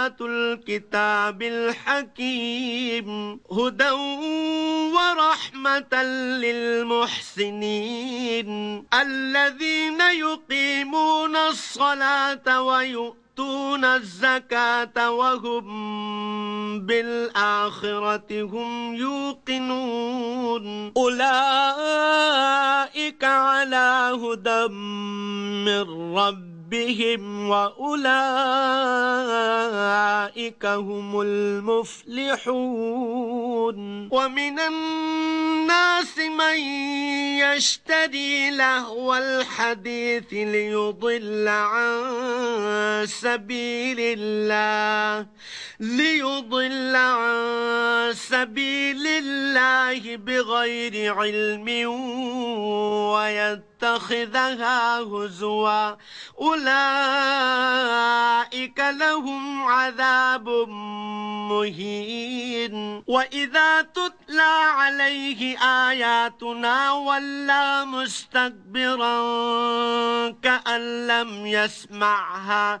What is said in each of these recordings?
آيات الكتاب الحكيم هدى ورحمة للمحسنين. الذين يقيمون الصلاة ويؤمنون يؤتون الزكاة وهم بالآخرة هم يوقنون. أولئك على هدى من ربهم وأولئك هم المفلحون. ومن الناس من يشتري لهو الحديث ليضل عن سبيل الله ليضل عن سبيل الله بغير علم ويتخذها هزوا. أولئك لهم عذاب مهين. وإذا تتلى عليه آياتنا ولا مستكبرا كأن لم يسمعها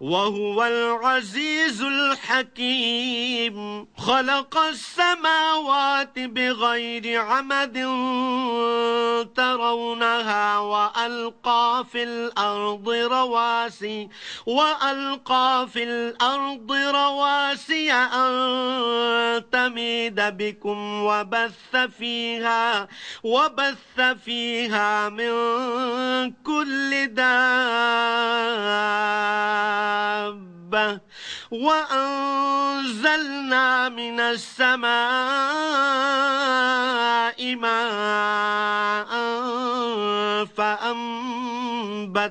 وهو العزيز الحكيم. خلق السماوات بغير عمد ترونها وألقى في الأرض رواسي وألقى في الأرض رواسي أن تميد بكم وبث فيها وبث فيها من كل دابة. وأنزلنا من السماء ماء فأنبتنا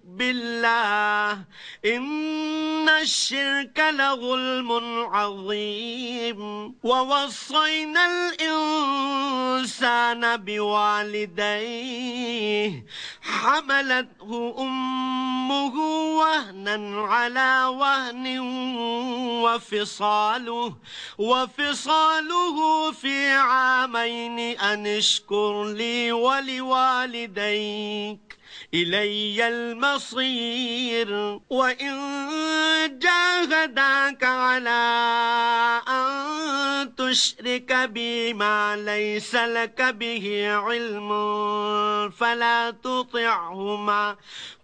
بالله إن الشرك لظلم عظيم. ووصينا الإنسان بوالديه حملته أمه وهنا على وهن وفصاله وفصاله في عامين أن اشكر لي ولوالديك. إلي المصير وإن جاهداك على أن تشرك بي ما ليس لك به علم فلا تطعهما.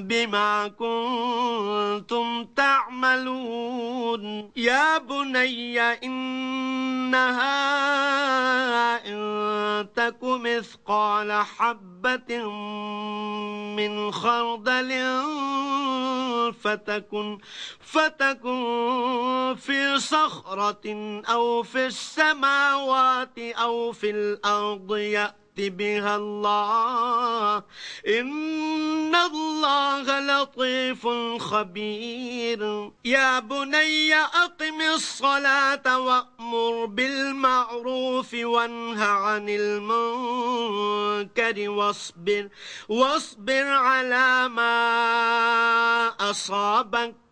بما كنتم تعملون. يا بني إن إنها إن تك مثقال حبة من خردل فتكن فتكن في صخرة أو في السماوات أو في الأرض يأتي بها الله. إن الله لطيف خبير. يا بني أقم الصلاة وأمر بالمعروف وانه عن المنكر واصبر واصبر على ما أصابك.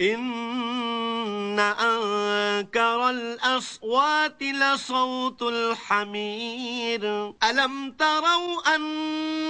إن أنكر الأصوات لصوت الحمير. ألم تروا أن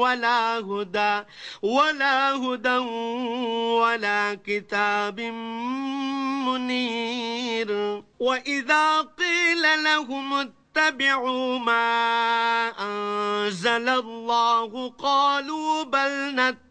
ولا هدى ولا هدى ولا كتاب منير. وإذا قيل لهم اتبعوا ما أنزل الله قالوا بل نتبع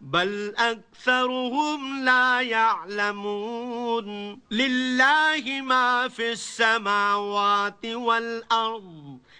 بل أكثرهم لا يعلمون. لله ما في السماوات والأرض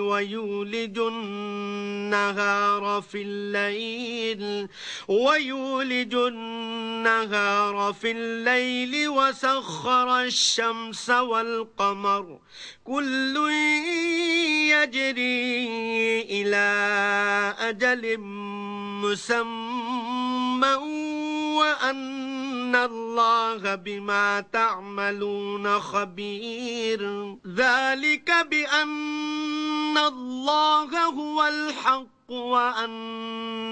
ويولج النهار في الليل ويولج النهار في الليل وسخر الشمس والقمر. كل يجري إلى أجل مسمى وأن إن الله بما تعملون خبير. ذلك بأن الله هو الحق وأن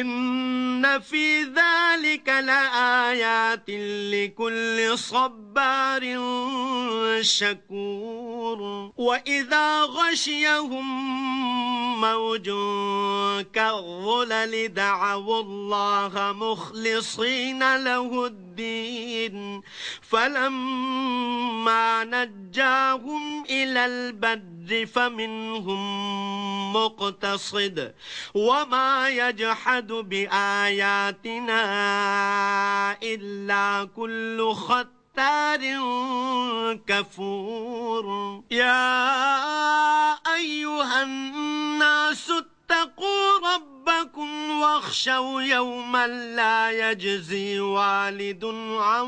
إن في ذلك لآيات لكل صبار شكور وإذا غشيهم موج كالظلل دعوا الله مخلصين له الدين فلما نجاهم إلى البر فمنهم مقتصد وما يجحد بآياتنا إلا كل خط كفور. يا أيها الناس اتقوا ربكم واخشوا يوما لا يجزي والد عن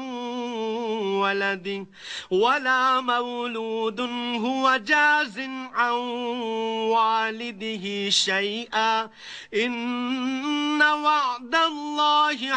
ولده ولا مولود هو جاز عن والده شيئا. إن وعد الله